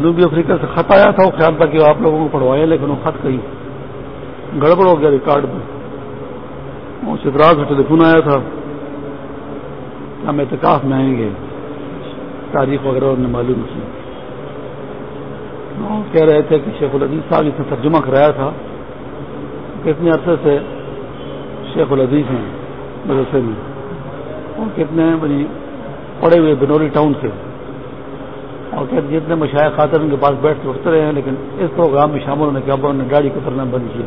جنوبی افریقہ سے خط آیا تھا، وہ خیال تھا کہ آپ لوگوں کو پڑھوائے، لیکن وہ خط کہیں گڑبڑ ہو گیا ریکارڈ میں۔ چتراس سے ٹیلیفون آیا تھا۔ ہم اعتکاف میں آئیں گے؟ تاریخ وغیرہ نے معلوم کی کہہ رہے تھے کہ شیخ العزیز صاحب اس نے ترجمہ کرایا تھا۔ کتنے عرصے سے شیخ العزیز ہیں مدرسے میں۔ اور کتنے بنی پڑے ہوئے بنوری ٹاؤن سے اور کہتے جتنے مشاعر خاطر ان کے پاس بیٹھ کے اٹھتے رہے ہیں، لیکن اس پروگرام میں شامل ہونے کے بعد انہوں نے گاڑی کو کرنا بند کیا۔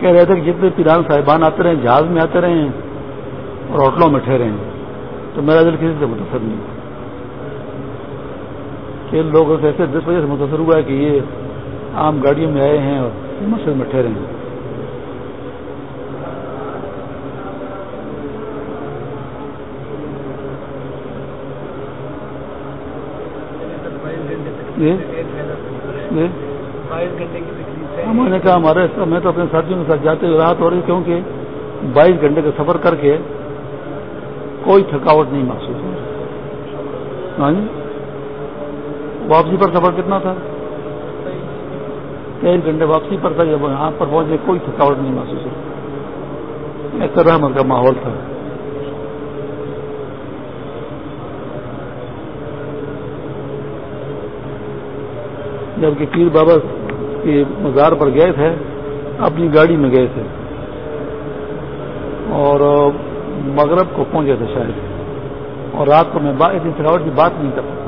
کہہ رہے تھے کہ جتنے پیران صاحبان آتے رہے جہاز میں آتے رہے ہیں اور ہوٹلوں میں ٹھہرے ہیں، تو میرا دل کسی سے متاثر نہیں۔ کہ لوگوں سے ایسے جس وجہ سے متاثر ہوا ہے کہ یہ عام گاڑیوں میں آئے ہیں اور مسجد میں ٹھہرے ہیں۔ میں نے کہا ہمارے میں تو اپنے ساتھیوں کے ساتھ جاتے ہوئے رات ہو رہی کیونکہ بائیس گھنٹے کا سفر کر کے کوئی تھکاوٹ نہیں محسوس ہو ہاں جی؟ واپسی پر سفر کتنا تھا؟ تیئیس گھنٹے واپسی پر تھا، جب یہاں پر پہنچے کوئی تھکاوٹ نہیں محسوس ہوئی ایسا رحمت کا ماحول تھا۔ جبکہ پیر بابا کے مزار پر گئے تھے، اپنی گاڑی میں گئے تھے۔ اور مغرب کو پہنچے تھے شاید۔ اور رات کو میں اتنی تھکاوٹ کی بات نہیں کر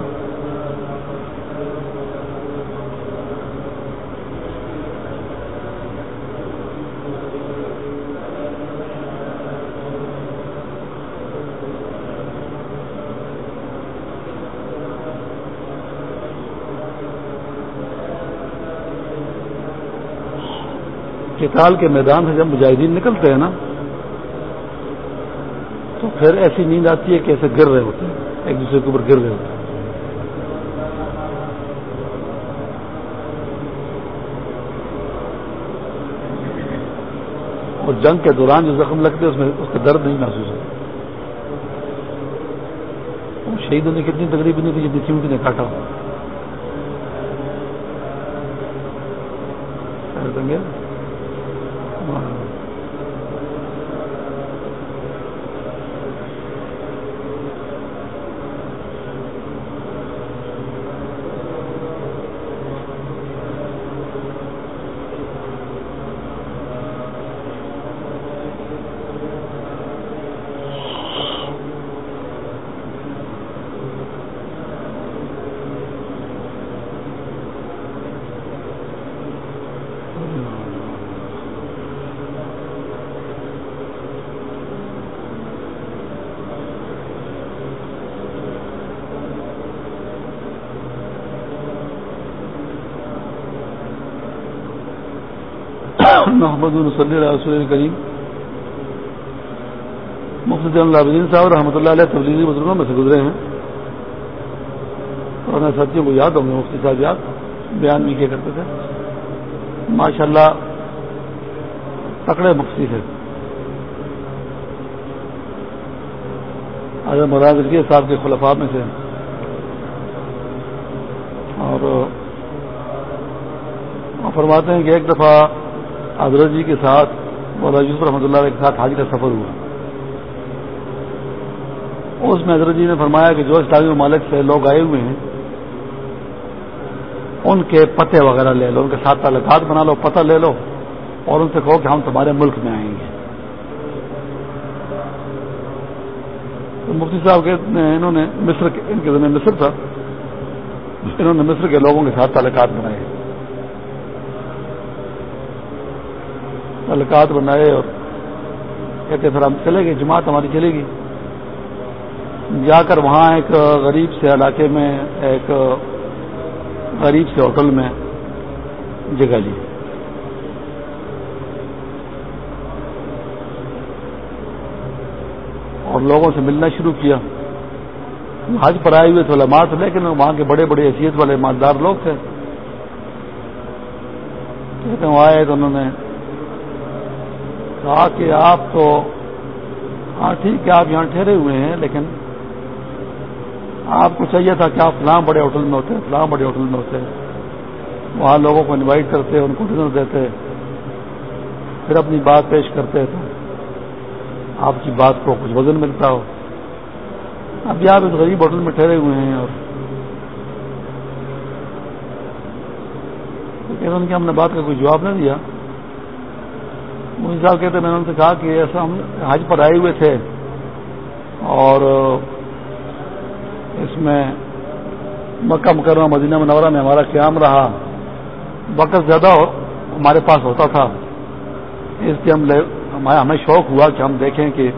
سکتا کتال کے میدان سے جب مجاہدین نکلتے ہیں نا، تو پھر ایسی نیند آتی ہے کہ ایسے گر رہے ہوتے ہیں، ایک دوسرے کے اوپر گر رہے ہوتے ہیں۔ اور جنگ کے دوران جو زخم لگتے اس میں اس کا درد نہیں محسوس ہوتا۔ شہیدوں نے کتنی تقریب نہیں تھی جتنی چیوٹی نے کاٹا۔ ہوا محمد صلی اللہ رسول کریم مفتی اللہ صاحب، رحمۃ اللہ علیہ تبلیغی بزرگوں میں سے گزرے ہیں۔ اور میں ساتھیوں کو یاد ہوں گے، مفتی صاحب یاد، بیان بھی کیا کرتے تھے۔ ماشاء اللہ تکڑے مفتی تھے۔ اعظم مراد کے صاحب کے خلفاء میں سے۔ اور فرماتے ہیں کہ ایک دفعہ حضرت جی کے ساتھ مولا یوسف رحمۃ اللہ کے ساتھ حاجی کا سفر ہوا۔ اس میں حضرت جی نے فرمایا کہ جو اسلامی ممالک سے لوگ آئے ہوئے ہیں، ان کے پتے وغیرہ لے لو، ان کے ساتھ تعلقات بنا لو، پتہ لے لو اور ان سے کہو کہ ہم تمہارے ملک میں آئیں گے۔ تو مفتی صاحب کے انہوں نے مصر ان کے ذمہ مصر تھا۔ انہوں نے مصر کے لوگوں کے ساتھ تعلقات بنائے۔ تعلقات بنائے اور کہتے پھر ہم چلے گئے، جماعت ہماری چلے گی جا کر وہاں ایک غریب سے علاقے میں، ایک غریب سے ہوٹل میں جگہ لی۔ اور لوگوں سے ملنا شروع کیا۔ حج پر آئے ہوئے تھے علماء تھے لیکن وہاں کے بڑے بڑے حیثیت والے مالدار لوگ تھے۔ کہتے ہیں وہ آئے تو انہوں نے کہا کہ آپ تو ہاں ٹھیک ہے، آپ یہاں ٹھہرے ہوئے ہیں، لیکن آپ کو چاہیے تھا کہ آپ فلاں بڑے ہوٹل میں ہوتے، فلاں بڑے ہوٹل میں ہوتے۔ وہاں لوگوں کو انوائٹ کرتے، ان کو ڈنر دیتے، پھر اپنی بات پیش کرتے تو آپ کی بات کو کچھ وزن ملتا ہو۔ ابھی آپ اس غریب ہوٹل میں ٹھہرے ہوئے ہیں اور ان کی ہم نے بات کا کوئی جواب نہیں دیا۔ مجھے صاحب کہتے میں نے ان سے کہا کہ ایسا ہم حج پر آئے ہوئے تھے اور، اس میں مکہ مکرمہ مدینہ منورہ میں ہمارا قیام رہا۔ وقت زیادہ ہمارے پاس ہوتا تھا۔ اس لیے ہم ہمیں شوق ہوا کہ ہم دیکھیں کہ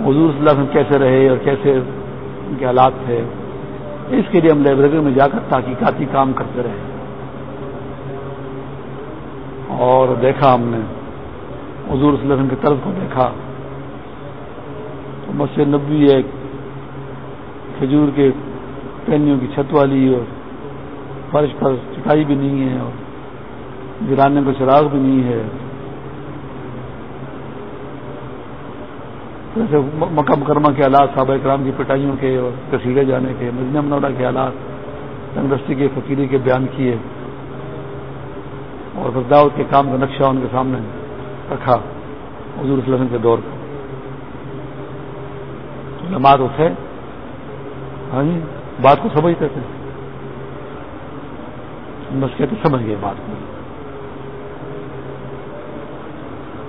حضور صلی اللہ علیہ وسلم کیسے رہے اور کیسے ان کے حالات تھے۔ اس کے لیے ہم لائبریری میں جا کر تحقیقاتی کام کرتے رہے۔ اور دیکھا ہم نے۔ حضور صلی اللہ علیہ وسلم کے طرز کو دیکھا تو مسجد نبی ایک کھجور کے پینیوں کی چھت والی اور فرش پر چٹائی بھی نہیں ہے اور گرانے کو چراغ بھی نہیں ہے۔ جیسے مکہ مکرمہ کے حالات صحابہ کرام کی پٹائیوں کے اور کثیرے جانے کے، مدینہ منورہ کے حالات تندرستی کے فقیری کے بیان کیے اور دعوت کے کام کا نقشہ ان کے سامنے۔ رکھا حضور صلی اللہ علیہ وسلم کے دور کا۔ نماز اٹھے ہاں جی بات کو سمجھتے تھے۔ بس کہتے سمجھ گئے بات کو۔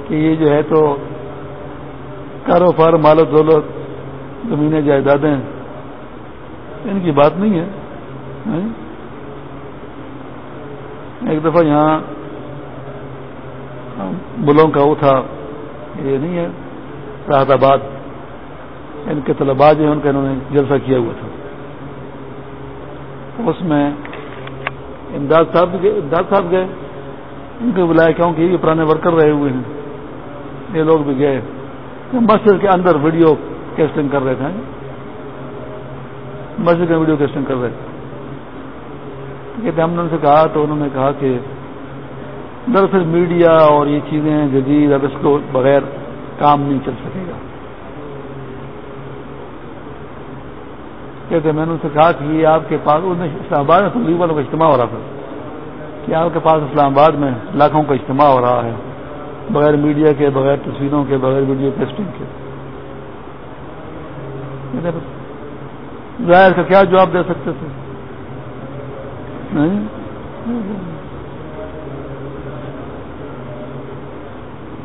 کہ یہ جو ہے تو کاروبار، مال و دولت، زمینیں، جائیدادیں، ان کی بات نہیں ہے۔ ہاں جی، ایک دفعہ یہاں بلوں کا وہ تھا یہ نہیں ہے، راحت آباد۔ ان کے طلبا جو ہیں، ان کا انہوں نے جلسہ کیا ہوا تھا۔ اس میں امداد صاحب امداد صاحب گئے۔ ان کو بلایا کیوں کہ یہ پرانے ورکر رہے ہوئے ہیں۔ یہ لوگ بھی گئے۔ مسجد کے اندر ویڈیو کیسٹنگ کر رہے تھے۔ مسجد میں ویڈیو کیسٹنگ کر رہے تھے۔ ہم نے ان سے کہا تو انہوں نے کہا کہ دراصل میڈیا اور یہ چیزیں جدید اب اس کو بغیر کام نہیں چل سکے گا۔ کہتے میں نے ان سے کہا کہ یہ آپ کے پاس اسلام آباد میں تبلیغ والوں کا اجتماع ہو رہا تھا۔ کہ آپ کے پاس اسلام آباد میں لاکھوں کا اجتماع ہو رہا ہے، بغیر میڈیا کے، بغیر تصویروں کے، بغیر ویڈیو ٹیسٹنگ کے۔ ظاہر کا کیا جواب دے سکتے تھے؟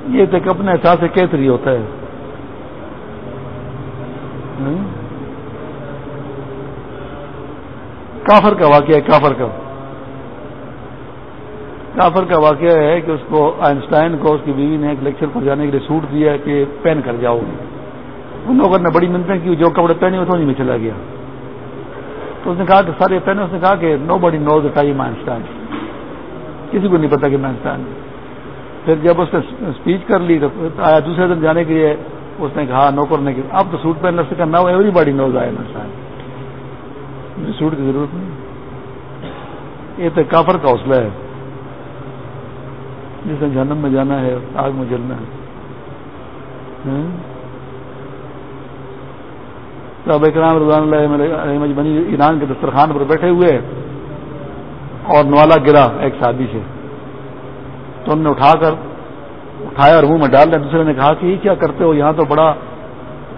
یہ تک اپنے احساس سے کیسری ہوتا ہے۔ کافر کا واقعہ ہے، کافر کا۔ کافر کا واقعہ ہے کہ اس کو آئنسٹائن کو، اس کی بیوی نے ایک لیکچر پر جانے کے لیے سوٹ دیا کہ پہن کر جاؤ۔ ان لوگوں نے بڑی منتیں کی، جو کپڑے پہنے ہوئے تھے میں چلا گیا۔ تو اس نے کہا کہ سارے پہنے، اس نے کہا کہ نو بڑی نوز ٹائم آئنسٹائن کسی کو نہیں پتا کہ میں آئنسٹائن پھر جب اس نے اسپیچ کر لی تو آیا دوسرے دن جانے کے لیے، اس نے کہا نوکر نے اب تو سوٹ پہننے سے کرنا ہو ایوری باڈی نوز آئے آئنسٹائن سوٹ کی ضرورت نہیں۔ یہ تو کافر کا حوصلہ ہے۔ جسے جنم میں جانا ہے، آگ میں جلنا ہے۔ ہاں؟ صاحب اکرام رضوان اللہ بنی ایران کے دسترخوان پر بیٹھے ہوئے اور نوالا گرا ایک شادی سے۔ تو انہوں نے اٹھا کر اٹھایا اور منہ میں ڈال دیا۔ دوسرے نے کہا کہ یہ کیا کرتے ہو؟ یہاں تو بڑا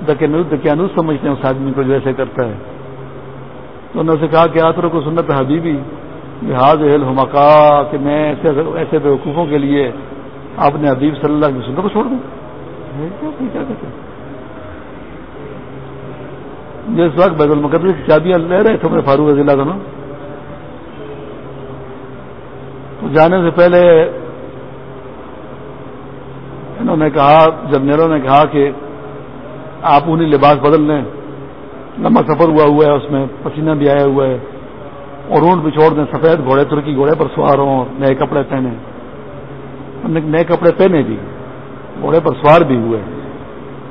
دکیانوس سمجھتے ہیں اس آدمی کو جیسے کرتا ہے۔ تو انہوں نے کہا کہ آتر کو سنت حبیبی لحاظ حمقا کہ میں ایسے ایسے بیوقوفوں کے لیے آپ نے حبیب صلی اللہ علیہ وسلم کو چھوڑ دوں۔ کیا کہتے جس وقت بیت المقدس کی چابیاں لے رہے تھے میرے فاروق رضی اللہ دونوں تو جانے سے پہلے انہوں نے کہا جرنیلوں نے کہا کہ آپ انہیں لباس بدل لیں۔ لمبا سفر ہوا ہوا ہے، اس میں پسینہ بھی آیا ہوا ہے۔ اور اونٹ بھی چھوڑ دیں، سفید گھوڑے، ترکی گھوڑے پر سوار ہوں اور نئے کپڑے پہنے نئے کپڑے پہنے بھی، گھوڑے پر سوار بھی ہوئے۔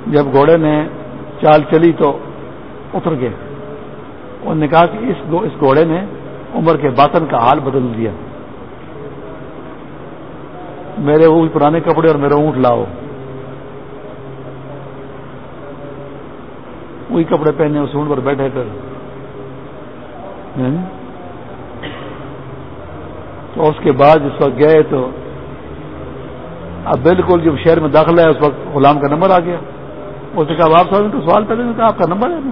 جب گھوڑے نے چال چلی تو اتر گئے۔ انہوں نے کہا کہ اس گھوڑے نے عمر کے باطن کا حال بدل دیا۔ میرے وہ پرانے کپڑے اور میرا اونٹ لاؤ۔ وہی کپڑے پہنے اس اونٹ پر بیٹھے کر۔ تو اس کے بعد جس وقت گئے تو اب بالکل جب شہر میں داخلہ ہے اس وقت غلام کا نمبر آ گیا۔ اس نے کہا، آپ تو سوال پہلے کہ آپ کا نمبر ہے۔ نا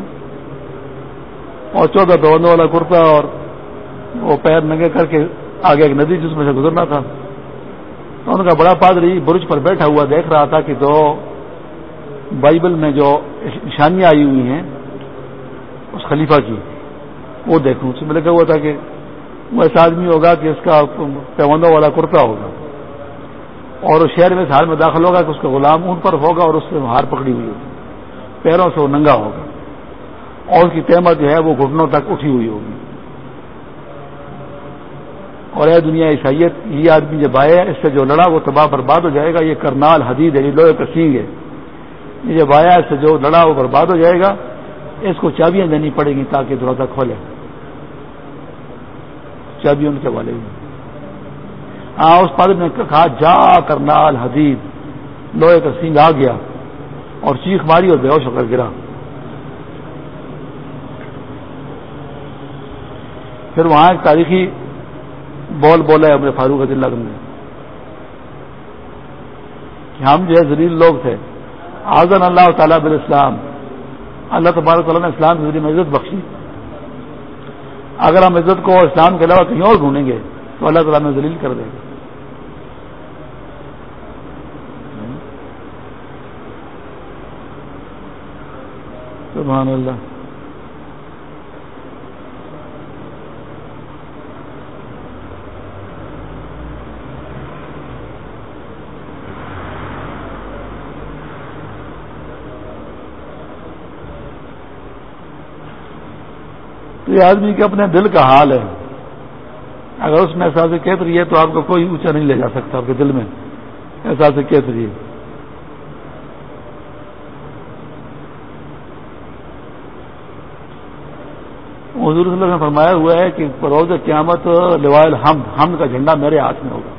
اور چودہ دوڑنے والا کرتا اور وہ پیر ننگے کر کے آگے ایک ندی جس میں سے گزرنا تھا۔ ان کا بڑا پادری برج پر بیٹھا ہوا دیکھ رہا تھا کہ دو بائبل میں جو نشانیاں آئی ہوئی ہیں، اس خلیفہ کی، وہ دیکھوں۔ اس میں لکھا ہوا تھا کہ وہ ایسا آدمی ہوگا کہ اس کا پیوندوں والا کرتا ہوگا۔ اور اس شہر میں اس حال میں داخل ہوگا کہ اس کا غلام اون پر ہوگا اور اس سے ہار پکڑی ہوئی ہوگی۔ پیروں سے وہ ننگا ہوگا۔ اور اس کی تحمت جو ہے وہ گھٹنوں تک اٹھی ہوئی ہوگی۔ اور اے دنیا عیسائیت، یہ آدمی جب آیا اس سے جو لڑا وہ تباہ برباد ہو جائے گا، یہ کرنال حدید ہے یہ لوہے کا سینگ ہے۔ یہ جب آیا، اس سے جو لڑا وہ برباد ہو جائے گا، اس کو چابیاں دینی پڑیں گی تاکہ دروازہ کھولے۔ چابی ان کے والے ہاں اس پادری نے کہا، جا کرنال حدید، لوہے کا سینگ آ گیا اور چیخ ماری اور بے ہوش ہو کر گرا۔ پھر وہاں ایک تاریخی بول بولا ہے اپنے فاروق عدل نے۔ کہ ہم جو ہے زلیل لوگ تھے۔ آزن اللہ تعالیٰ بال اسلام اللہ تبارک تعالیٰ نے اسلام کی میں عزت بخشی۔ اگر ہم عزت کو اسلام کے علاوہ کہیں اور ڈھونڈیں گے، تو اللہ تعالیٰ میں ذلیل کر دے گا۔ سبحان اللہ۔ یہ آدمی کے اپنے دل کا حال ہے۔ اگر اس میں احساس کیتری ہے تو آپ کو کوئی اونچا نہیں لے جا سکتا آپ کے دل میں۔ احساس کیتری ہے۔ حضور صلی اللہ علیہ نے فرمایا ہوا ہے کہ روز قیامت لوائل حمد حمد کا جھنڈا میرے ہاتھ میں ہوگا۔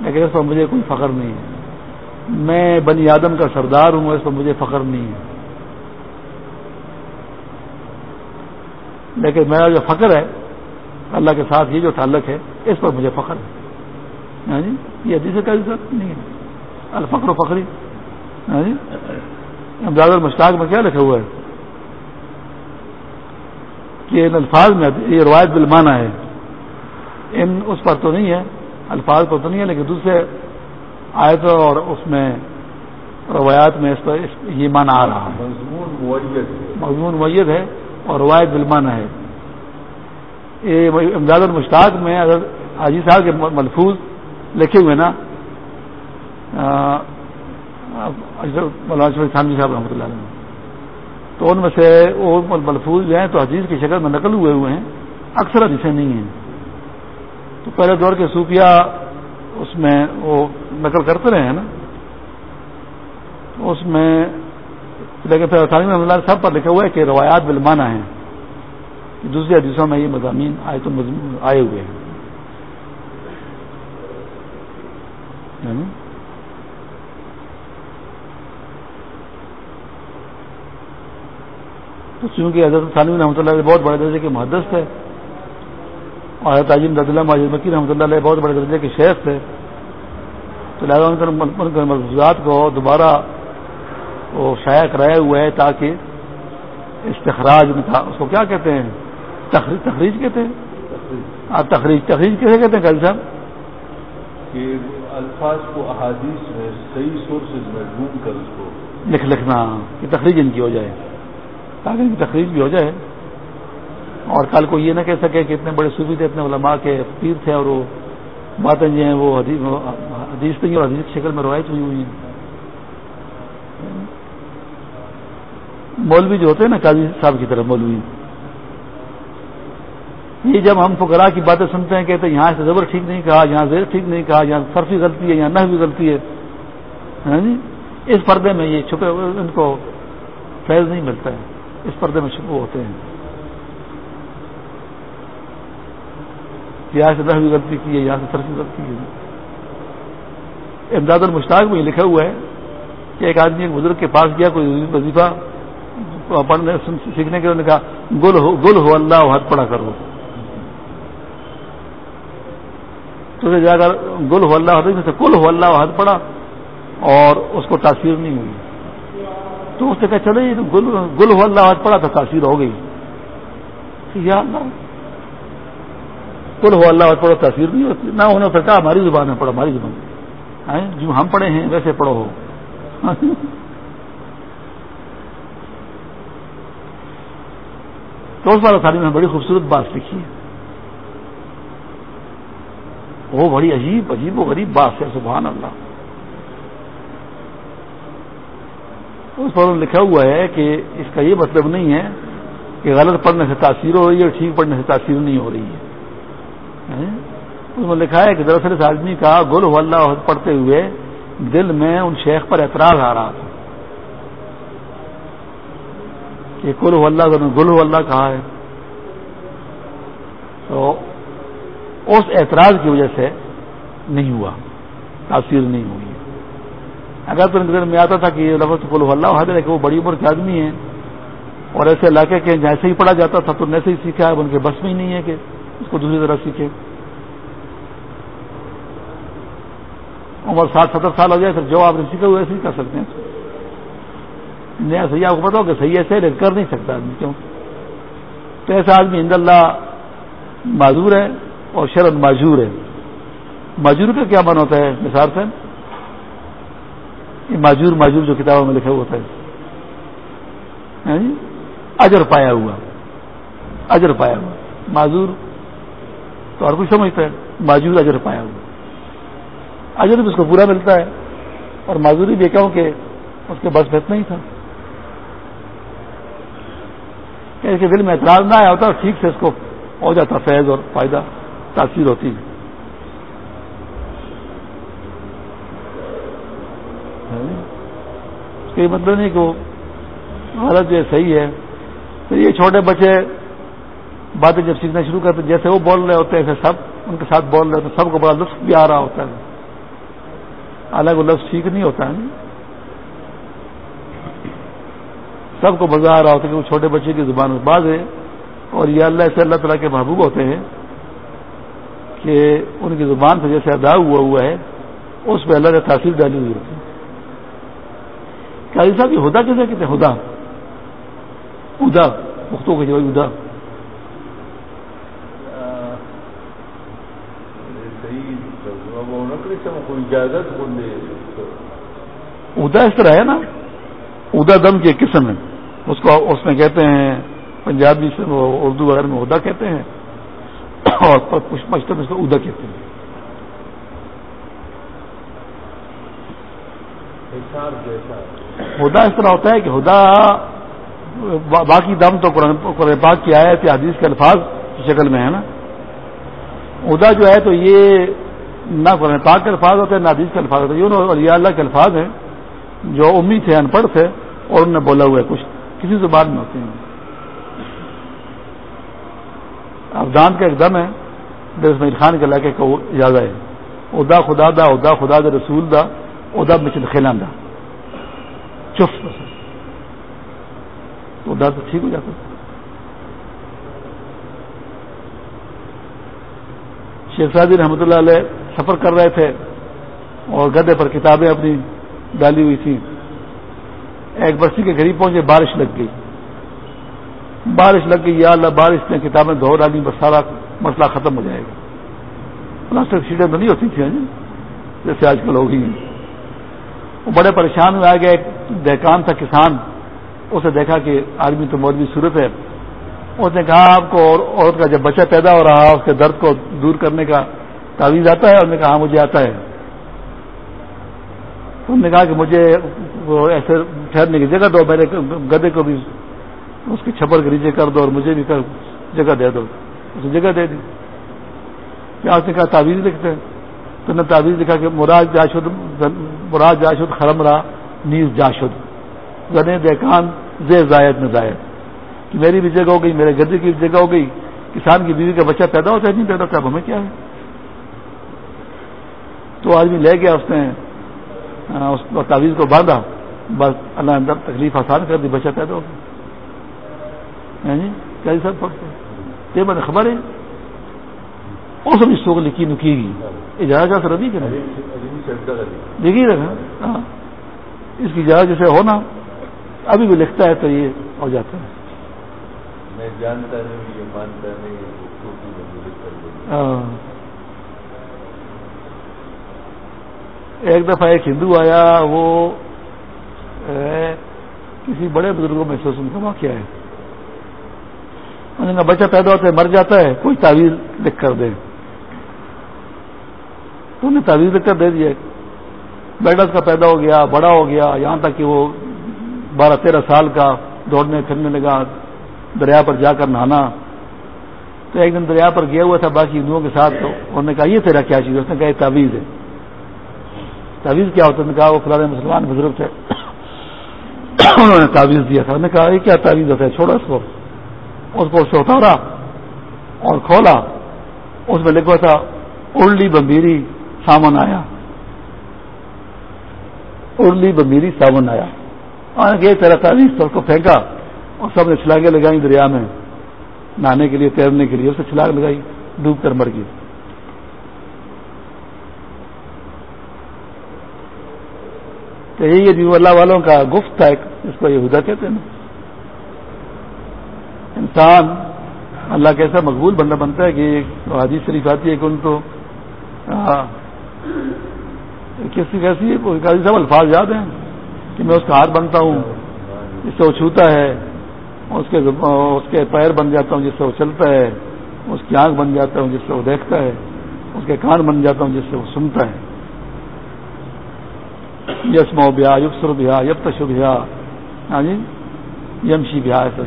لیکن اس پر مجھے کوئی فخر نہیں ہے۔ میں بنی آدم کا سردار ہوں، اس پر مجھے فخر نہیں ہے۔ لیکن میرا جو فخر ہے اللہ کے ساتھ یہ جو تعلق ہے اس پر مجھے فخر ہے۔ ہاں جی؟ یہ حدیث کا نہیں ہے۔ الفقر و فخری۔ ہاں جی؟ امداد المشتاق میں کیا لکھا ہوا ہے؟ کہ ان الفاظ میں یہ روایت بالمانا ہے۔ ان اس پر تو نہیں ہے الفاظ پر تو نہیں ہے لیکن دوسرے آیت اور اس میں روایات میں اس پر یہ مانا آ رہا ہے۔ مضمون معیت ہے۔ اور روایت بلمانا ہے۔ یہ امداد المشتاق میں اگر حاجی صاحب کے ملفوظ لکھے ہوئے نا۔ مولانا خانوی صاحب رحمۃ اللہ علیہ۔ تو ان میں سے وہ ملفوظ جو ہیں تو حدیث کی شکل میں نقل ہوئے ہوئے ہیں، اکثر حدیثیں نہیں ہیں۔ تو پہلے دور کے صوفیہ اس میں وہ نقل کرتے رہے ہیں نا۔ اس میں لیکن پھر تعلیم رحمۃ اللہ سب پر لکھا ہوا ہے کہ روایات بلمانا ہیں کہ دوسری حدیثوں میں یہ مضامین آئے تو آئے ہوئے ہیں تو چونکہ حضرت تعلیم رحمۃ اللہ بہت بڑے درجے کے محدث تھے اور حضرت عظیم رض اللہ مجد مکی رحمۃ اللہ علیہ بہت بڑے درجے کے شیخ تھے تو لہٰذا ان کے ملفوظات کو دوبارہ وہ شائع کرائے ہوئے ہیں تاکہ استخراج میں تھا۔ اس کو کیا کہتے ہیں؟ تخریج تخریج کہتے ہیں؟ آپ تخریج تخریج کیسے کہتے ہیں کل صاحب؟ کہ الفاظ کو احادیث میں صحیح سورسز میں ڈھونڈ کر اس کو۔ لکھ لکھنا کہ تخریج ان کی ہو جائے۔ تاکہ ان کی تخریج بھی ہو جائے۔ اور کل کو یہ نہ کہہ سکے کہ اتنے بڑے صوفی تھے اتنے علماء کے پیر تھے اور وہ باتیں جو ہیں وہ حدیث نہیں اور حدیث شکل میں روایت ہوئی ہوئی ہیں۔ مولوی جو ہوتے ہیں نا قاضی صاحب کی طرف مولوی، یہ جب ہم فکرا کی باتیں سنتے ہیں، کہتے ہیں یہاں سے زبر ٹھیک نہیں کہا، یہاں زیر ٹھیک نہیں کہا، یہاں صرفی غلطی ہے، یہاں نہ بھی غلطی ہے۔ ہاں جی؟ اس پردے میں یہ چھپے ان کو فیض نہیں ملتا ہے۔ اس پردے میں چھپے ہوتے ہیں۔ یہاں سے نہ بھی غلطی کی ہے، یہاں سے صرفی غلطی ہے۔ امداد المشتاق میں یہ لکھا ہوا ہے کہ ایک آدمی، ایک بزرگ کے پاس گیا، کوئی وظیفہ پڑھنے سیکھنے کے لیے کہا، گل ہو گل ہو، اللہ حد پڑھا کرو۔ تو جا کر گل ہو، اللہ حد کل ہو، اللہ حد پڑھا اور اس کو تاثیر نہیں ہوئی۔ تو اس نے کہا چلے گل گل ہو، اللہ حد پڑھا تو تاثیر ہو گئی۔ یا اللہ، کل ہو، اللہ حد پڑھو، تاثیر نہیں ہوتی۔ نہ انہوں نے کہا، ہماری زبان میں پڑھو، ہماری زبان جو ہم پڑھے ہیں، ویسے پڑھو۔ ہو تو اس بار تعلیم میں بڑی خوبصورت بات لکھی ہے۔ وہ بڑی عجیب عجیب و غریب بات ہے، سبحان اللہ۔ اس پر لکھا ہوا ہے کہ اس کا یہ مطلب نہیں ہے کہ غلط پڑھنے سے تاثیر ہو رہی ہے اور ٹھیک پڑھنے سے تاثیر نہیں ہو رہی ہے۔ اس میں لکھا ہے کہ دراصل اس آدمی کا گل و اللہ پڑھتے ہوئے دل میں ان شیخ پر اعتراض آ رہا تھا۔ کہ کل ہو اللہ گل ہو اللہ کہا ہے؟ تو اس اعتراض کی وجہ سے نہیں ہوا، تاثیر نہیں ہوئی۔ اگر تو نظر میں آتا تھا کہ یہ لفظ کل ہو اللہ حاضر ہے کہ وہ بڑی عمر کے آدمی ہیں اور ایسے علاقے کے جیسے ہی پڑھا جاتا تھا تو ایسے ہی سیکھا، اب ان کے بس میں ہی نہیں ہے کہ اس کو دوسری طرح سیکھے۔ عمر ساٹھ، ستر سال ہو جائے پھر جو آپ نے سیکھا ہوئے ایسے ہی کر سکتے ہیں۔ نیا صحیح آپ کو پتا ہو کہ صحیح ایسے کر نہیں سکتا آدمی، کیوں؟ تو ایسا آدمی اند اللہ معذور ہے اور شرد معذور ہے۔ معذور کا کیا من ہوتا ہے؟ مثال سے یہ معذور معذور جو کتابوں میں لکھا ہوا ہوتا ہے۔ ہاں جی؟ اجر پایا ہوا۔ اجر پایا ہوا۔ معذور تو اور کچھ سمجھتا ہے معذور اجر پایا ہوا۔ اجر بھی اس کو پورا ملتا ہے۔ اور معذوری بھی کہوں کہ اس کے بس بہت نہیں تھا کہ اس کے دل میں اعتراض نہ آیا ہوتا اور ٹھیک سے اس کو ہو جاتا فیض اور فائدہ تاثیر ہوتی ہے۔ اس کا یہ مطلب نہیں کہ حالت جو صحیح ہے۔ تو یہ چھوٹے بچے باتیں جب سیکھنا شروع کرتے جیسے وہ بول رہے ہوتے ہیں ایسے سب ان کے ساتھ بول رہے ہوتے سب کو بڑا لطف بھی آ رہا ہوتا ہے۔ الگ وہ لفظ ٹھیک نہیں ہوتا ہے۔ سب کو مزہ آ رہا ہوتا ہے کہ وہ چھوٹے بچے کی زبان میں باز ہے اور یہ اللہ سے اللہ تعالیٰ کے محبوب ہوتے ہیں کہ ان کی زبان سے جیسے ادا ہوا ہوا ہے، اس پہ اللہ نے تاثیر ڈالی ہوئی ہوتی ہے۔ صاحب، یہ ہدا کیسے کہتے ہیں؟ ہدا۔ ادا پختوں کے جواب ادا ادا اس طرح ہے نا؟ ادا دم کی ایک قسم ہے۔ اس کو اس میں کہتے ہیں پنجابی سے وہ اردو وغیرہ میں ادا کہتے ہیں۔ اور پشتر میں اس کو ادا کہتے ہیں۔ ہدا اس طرح ہوتا ہے کہ ہدا باقی دم تو قرآن پاک کی آئے تھے حدیث کے الفاظ کی شکل میں ہے نا۔ ادا جو ہے تو یہ نہ قرآن پاک کے الفاظ ہوتے ہیں نہ حدیث کے الفاظ ہوتے ہیں۔ یہ اللہ کے الفاظ ہیں۔ جو امید تھے ان پڑھ تھے اور انہوں نے بولا ہوا ہے کچھ، کسی زبان میں ہوتے ہیں۔ افدان کا ایک دم ہے اسماعیل خان کے علاقے کا اجازت ہے۔ ادا خدا دا ادا خدا دا رسول دا ادا مچن خیلان دا۔ چف تو ادا تو ٹھیک ہو جاتا۔ شیخ سعدی رحمۃ اللہ علیہ سفر کر رہے تھے اور گدے پر کتابیں اپنی ڈالی ہوئی تھیں ایک بستی کے قریب پہنچے، بارش لگ گئی۔ بارش لگ گئی، یا اللہ، بارش نے کتابیں دھو ڈالی بس سارا مسئلہ ختم ہو جائے گا۔ پلاسٹک سیٹیں تو نہیں ہوتی تھیں جیسے آج کل ہوگی۔ وہ بڑے پریشان ہوئے۔ آگے ایک دہکان تھا کسان اسے دیکھا کہ آدمی تو مولوی صورت ہے۔ اس نے کہا، آپ کو عورت کا جب بچہ پیدا ہو رہا، اس کے درد کو دور کرنے کا تعویذ آتا ہے، اور نے کہا ہاں، مجھے آتا ہے۔ انہوں نے کہا کہ مجھے وہ ایسے ٹھہرنے کی جگہ دو، میرے گدے کو بھی اس کے چھپر کے نیچے کر دو اور مجھے بھی کر جگہ دے دو۔ اسے جگہ دے دی۔ کیا اس نے کہا، تعویذ لکھتے تو نے تعویذ لکھا کہ مراد جاشد مراد جاشد خرم رہا نیز جاشد گنے دہان زیر زائد میں زائد۔ کہ میری بھی جگہ ہو گئی، میرے گدے کی بھی جگہ ہو گئی۔ کسان کی بیوی کا بچہ پیدا ہوتا ہے، نہیں پیدا ہوتا، اب ہمیں کیا ہے؟ تو آدمی لے گیا اس نے۔ اس تعویذ کو باندھا بس اللہ اندر تکلیف آسان کر دی بچہ پیدا ہو ہاں جی کیا سب فرق تے میں خبر ہے۔ اس میں سوگ لکھی نکی گی۔ اجازت ربی کریں دیکھیے رکھا ہاں۔ اس کی اجازت جیسے ہونا ابھی بھی لکھتا ہے تو یہ ہو جاتا ہے۔ میں جانتا نہیں یہ مانتا نہیں ہاں۔ ایک دفعہ ایک ہندو آیا، وہ کسی بڑے بزرگوں میں سے ان کا واقعہ ہے۔ انہوں نے بچہ پیدا ہوتا ہے مر جاتا ہے، کوئی تعویذ لکھ کر دے۔ تو انہیں تعویذ لکھ کر دے دیا بیٹا اس کا پیدا ہو گیا، بڑا ہو گیا، یہاں تک کہ وہ بارہ تیرہ سال کا دوڑنے، پھرنے لگا، دریا پر جا کر نہانا۔ تو ایک دن دریا پر گیا ہوا تھا باقی ہندوؤں کے ساتھ، تو انہوں نے کہا، یہ تیرا کیا چیز اس نے کہا، یہ تعویذ ہے۔ تعویذ کیا ہوتا ہے؟ کہا وہ فلاں مسلمان بزرگ تھے۔ انہوں نے تعویذ دیا تھا۔ نے کہا، یہ کیا تعویذ ہوتا ہے؟ چھوڑا اس کو۔ اس کو سے اتارا اور کھولا۔ اس میں لکھا تھا، ارلی بمبیری سامن آیا۔ ارلی بمبیری سامن آیا۔ گئے تیرا تعویذ تو اس کو پھینکا۔ اور سب نے چھلاگے لگائی دریا میں، نہانے کے لیے، تیرنے کے لیے۔ اسے چھلاگ لگائی، ڈوب کر مر گئی۔ تو یہی اللہ والوں کا گفت تھا اس کو یہ ہدا کہتے ہیں نا۔ انسان اللہ کیسا مقبول بندہ بنتا ہے کہ حدیث شریف آتی ہے کہ ان کو کسی کیسی قاضی صاحب الفاظ یاد ہیں کہ میں اس کا ہاتھ بنتا ہوں، جس سے وہ چھوتا ہے، اس کے اس کے پیر بن جاتا ہوں، جس سے وہ چلتا ہے، اس کی آنکھ بن جاتا ہوں، جس سے وہ دیکھتا ہے، اس کے کان بن جاتا ہوں، جس سے وہ سنتا ہے۔ یسمو بیا یبسر بیا یب تشو بیا ہاں جی؟ یمشی بیا ایسا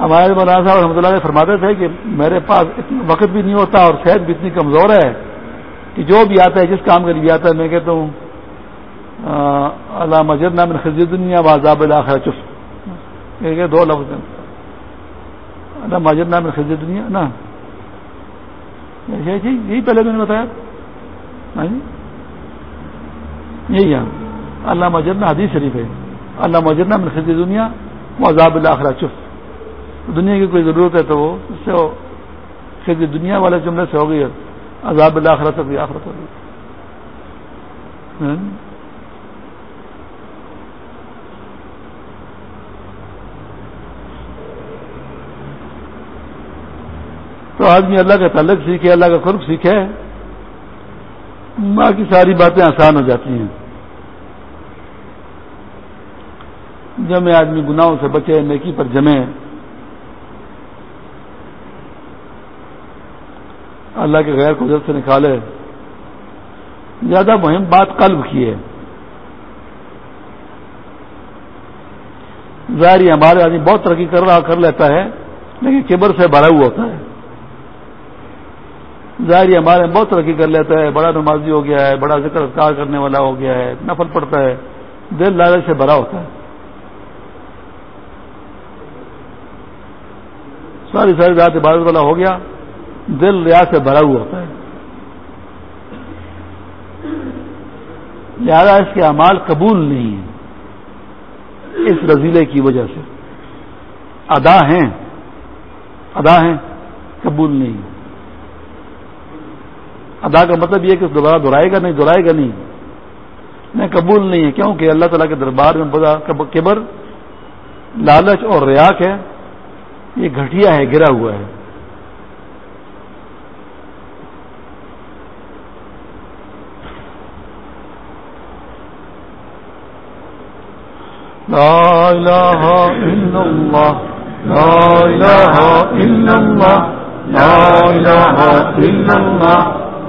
ہمارے مولانا صاحب رحمۃ اللہ فرماتے تھے کہ میرے پاس اتنا وقت بھی نہیں ہوتا اور صحت بھی اتنی کمزور ہے کہ جو بھی آتا ہے، جس کام کے لیے آتا ہے، میں کہتا ہوں اللہ مجر نام خزی دنیا واضاب اللہ چف دو لفظ اللہ ماجر نام خزی دنیا نا یہی پہلے میں نے بتایا۔ ہاں جی؟ یہی اللہ مجرنا حدیث شریف ہے۔ اللہ مجرنا من خزی دنیا وضاب اللہ چف دنیا کی کوئی ضرورت ہے تو وہ، اس سے خزی دنیا والے جملے سے ہو گئی عذاب آخرت بھی آخرت ہوگی ہاں؟ جی؟ تو آدمی اللہ کا تعلق سیکھے، اللہ کا قرب سیکھے، باقی ساری باتیں آسان ہو جاتی ہیں۔ جمے آدمی گناہوں سے بچے، نیکی پر جمے اللہ کے غیر قدرت سے نکالے۔ زیادہ مہم بات قلب کی ہے۔ ظاہر ہمارے آدمی بہت ترقی کر رہا، کر لیتا ہے، لیکن کبر سے بھرا ہوا ہوتا ہے۔ ظاہر ہمارے بہت ترقی کر لیتا ہے، بڑا نمازی ہو گیا ہے، بڑا ذکر اذکار کرنے والا ہو گیا ہے، نفل پڑتا ہے، دل لالچ سے بھرا ہوتا ہے۔ ساری ساری رات عبادت والا ہو گیا، دل ریاض سے بھرا ہوا ہوتا ہے۔ لہذا اس کے اعمال قبول نہیں ہیں۔ اس رضیلے کی وجہ سے۔ ادا ہیں ادا ہیں، قبول نہیں ادا کا مطلب یہ کہ دوبارہ دہرائے گا نہیں، دہرائے گا نہیں۔ نہیں قبول نہیں ہے۔ کیونکہ اللہ تعالیٰ کے دربار میں بڑا کبر، لالچ اور ریاک ہے۔ یہ گھٹیا ہے، گرا ہوا ہے۔ لا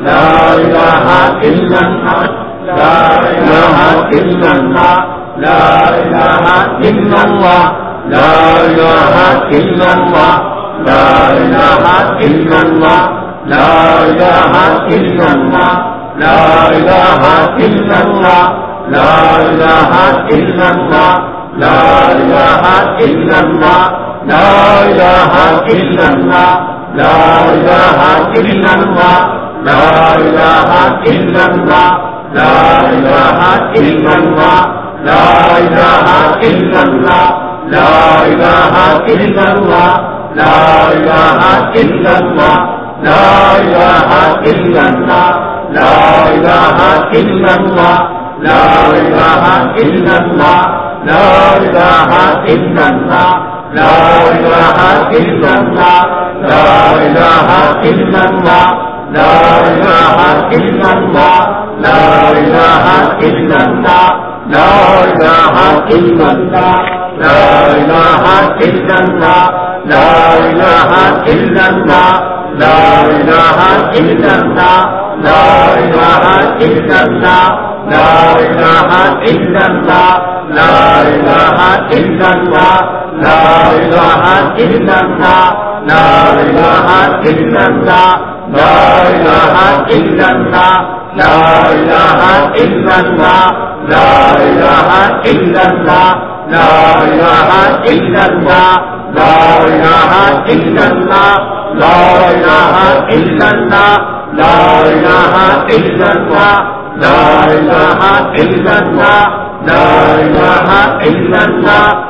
لا إله إلا الله لا إله إلا الله لا إله إلا الله لا إله إلا الله لا إله إلا الله لا إله إلا الله لا لا الہ لا إله إلا الله. لا إله إلا الله. لا إله إلا الله. لا إله إلا الله. لا إله إلا الله. لا إله إلا الله. لا إله إلا الله.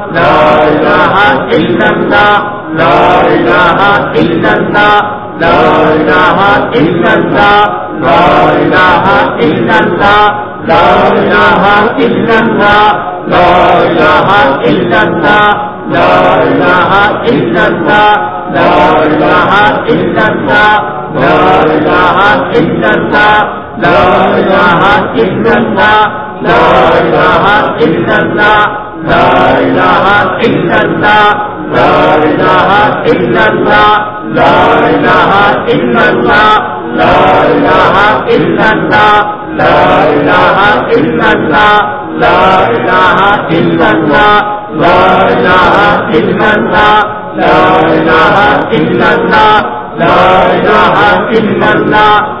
لا إله إلا الله لا إله إلا الله لا إله إلا الله لا إله إلا الله لا إله إلا الله لا إله إلا الله لا إله إلا الله لا إله إلا الله لا إله إلا الله لا إله إلا الله لا إله إلا الله لا إله إلا الله لا إله إلا الله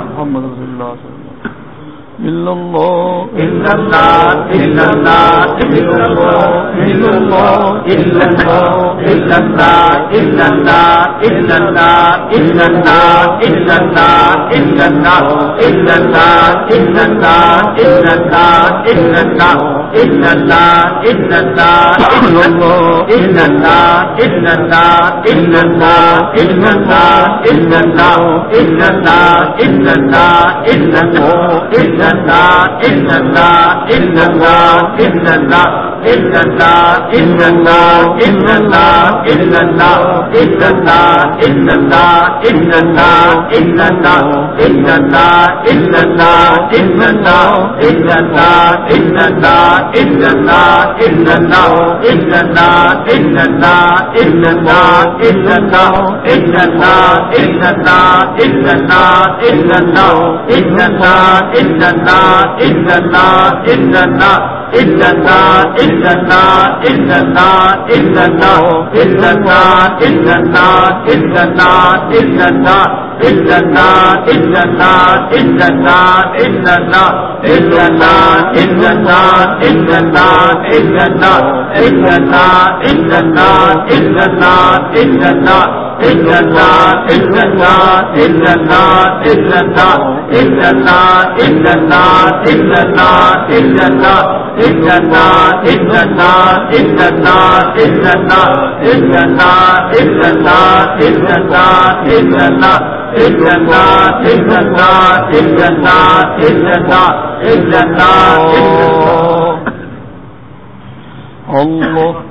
إلا الله إلا الله إلا الله إلا الله إلا الله إلا الله إلا الله إلا الله إلا الله إلا الله إلا الله إلا الله إلا الله إلا ان اللہ ان اللہ ان اللہ ان اللہ ان اللہ ان اللہ ان اللہ ان اللہ ان اللہ ان اللہ ان اللہ ان اللہ ان اللہ ان اللہ ان اللہ اللہ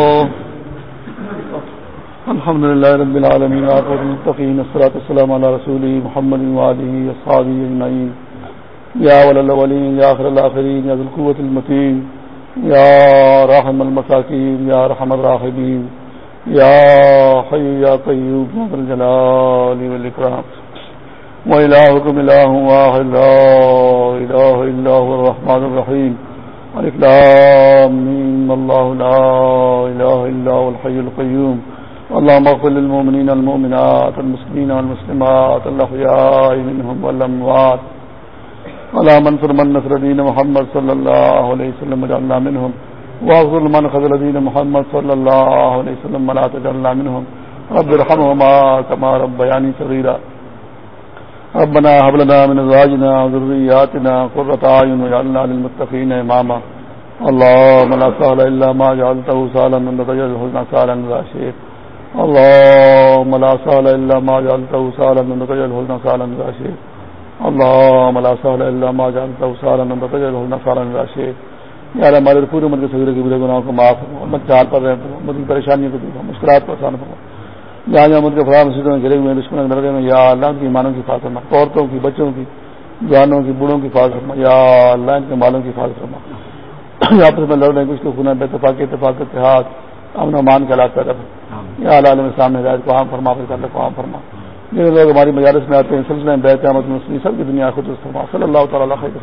الحمد لله رب العالمين المتقين الصلاة والسلام على رسوله محمد وعليه أصحابه أجمعين يا ولى الأولين يا آخر الآخرين يا ذو القوة المتين يا رحم المساكين يا رحم الراحمين يا حي يا قيوم يا ذا الجلال والإكرام وإلهكم إله واحد، لا إله إلا هو الرحمن الرحيم الإكلام الله لا إله إلا هو الحي القيوم اللهم اغفر للمؤمنين والمؤمنات المسلمين والمسلمات الأحياء منهم والأموات اللهم انصر من نصر دين محمد صلى الله عليه وسلم وجعلنا منهم واغفر من خذل دين محمد صلى الله عليه وسلم ولا تجعلنا منهم رب ارحمهما كما ربياني صغيرا ربنا هب لنا من ازواجنا وذرياتنا قرة اعين واجعلنا للمتقين اماما اللهم لا سهل الا ما جعلته سهلا من تجعل الحزن سهلا ذا شيخ اللهم لا سهل الا ما جعلته سهلا من تجعل الحزن سهلا ذا شيخ اللهم لا سهل الا ما جعلته سهلا من تجعل الحزن سهلا ذا شيخ یا اللہ ہمارے پورے ملک کے سگڑے کے برے گناہوں کو معاف کرو مت چال پر رہے مت کی پریشانیوں کو دور مشکلات کو آسان کرو جہاں جہاں ملک کے فراہم مسجدوں میں گرے ہوئے دشمن لڑ گئے یا اللہ کی ایمانوں کی حفاظت کرنا عورتوں کی، بچوں کی، جوانوں کی، بوڑھوں کی حفاظت کرنا یا اللہ، ان کے مالوں کی حفاظت کرنا آپس میں لڑ رہے ہیں کچھ کو خنا بے اتفاق اتفاق، اتحاد، امن و امان کے علاقہ رکھ۔ یا اللہ عالم سامنے ہدایت کو عام فرما پھر کر کو عام فرما۔ جن لوگ ہماری مجالس میں آتے ہیں سلسلے میں بیت احمد مسلم سب کی دنیا خود فرما۔ صلی اللہ تعالیٰ خیر